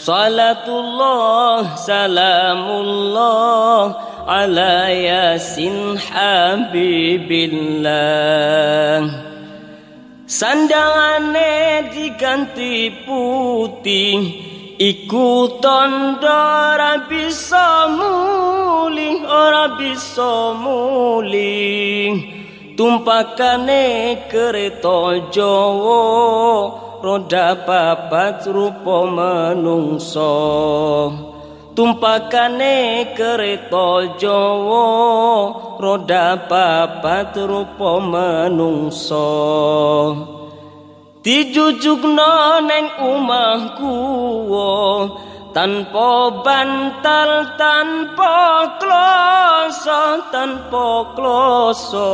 Salatullah salamullah ala yasin habibillah. Sandangane diganti putih Iku tondo ora bisa muli ora bisa muli Tumpakane kereta Jawa roda papat rupa menungso. Tumpakane kereta Jawa roda papat rupa menungso. Dijujugno neng omahku tanpa bantal tanpa kloso tanpa kloso.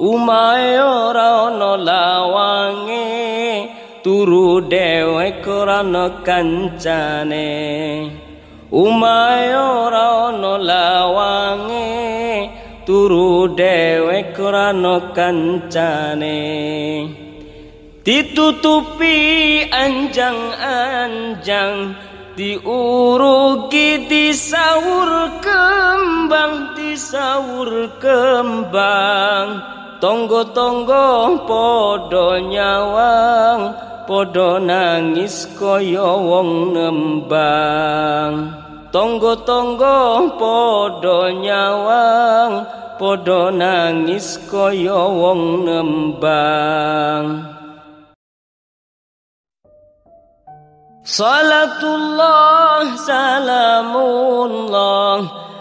Umahe ora ana turu dhewek ora kancane. Umahe ora ana lawange turu dhewek ora kancane. Ditutupi anjang-anjang diurugi disawur kembang disawur kembang. Tonggo-tonggo padha nyawang padha nangis kaya wong nembang. Tonggo-tonggo padha nyawang padha nangis kaya wong nembang. Salatullah salamullah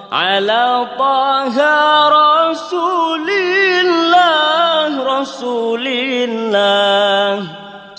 ala taha rasulillah rasulillah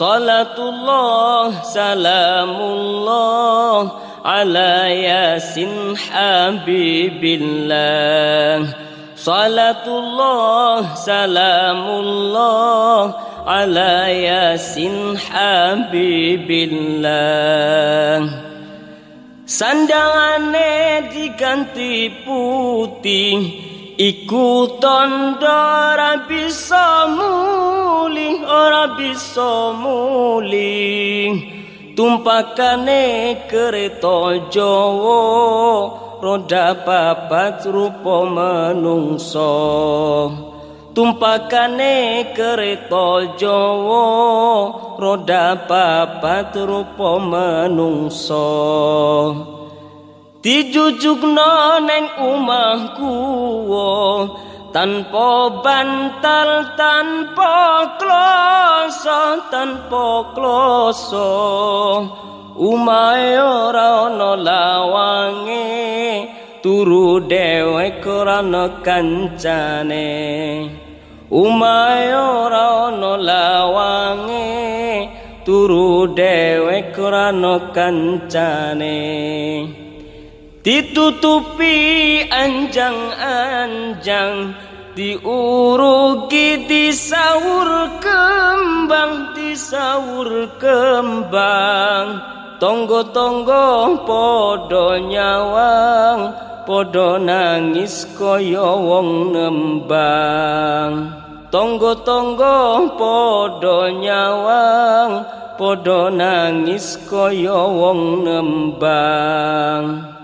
Salatullah salamullah ala yasin habibillah. Salatullah salamullah ala yasin habibillah. Sandangane diganti putih Iku tondo ora bisa muli ora bisa muli Tumpakane kereta Jawa roda papat rupa menungso tumpakane kereta Jawa roda papat rupa menungso dijujugno neng omahku tanpa bantal tanpa kloso tanpa kloso umahe ora ana lawange turu dhewek ora kancane. Umahe ora ana lawange turu dhewek ora kancane ditutupi anjang-anjang diurugi disawur kembang disawur kembang. Tonggo-tonggo padha nyawang padha nangis kaya wong nembang. Tonggo-tonggo padha nyawang padha nangis kaya wong nembang